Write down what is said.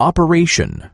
operation.